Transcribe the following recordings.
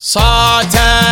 Satan.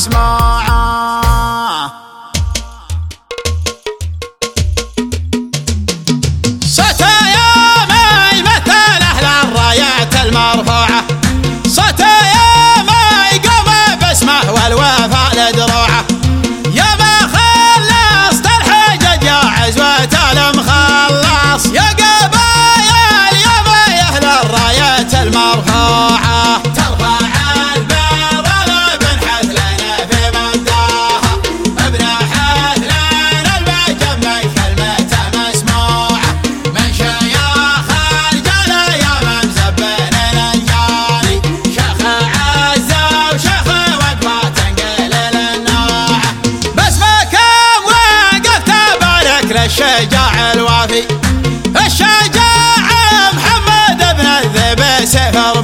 اسمعه صوت يا ماي مثل أهل الرايات المرفوعة؟ صوت يا ماي قوم باسمه والوفاء لدروعه. يا ما خلصت الحجج يا عزوة المخلص يا الشجاع الوافي الشجاع محمد بن الذبي سهر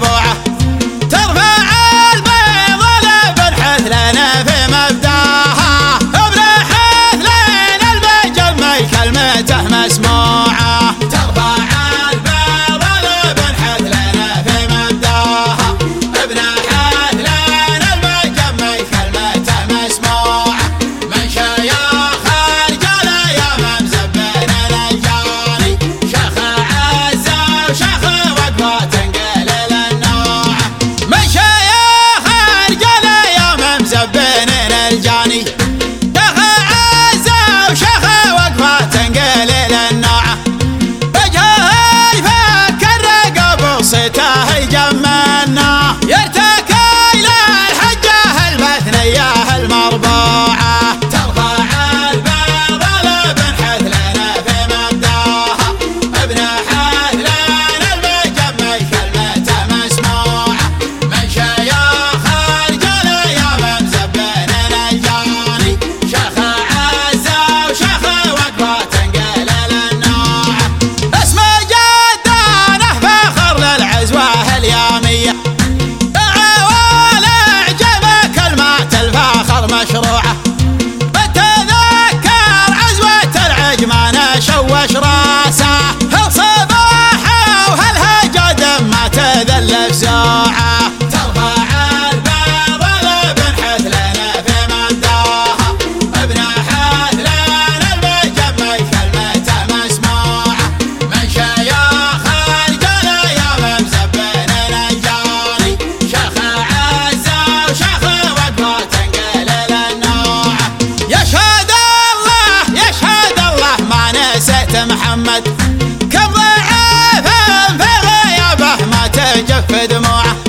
ينفغ يا ما تجف دموعه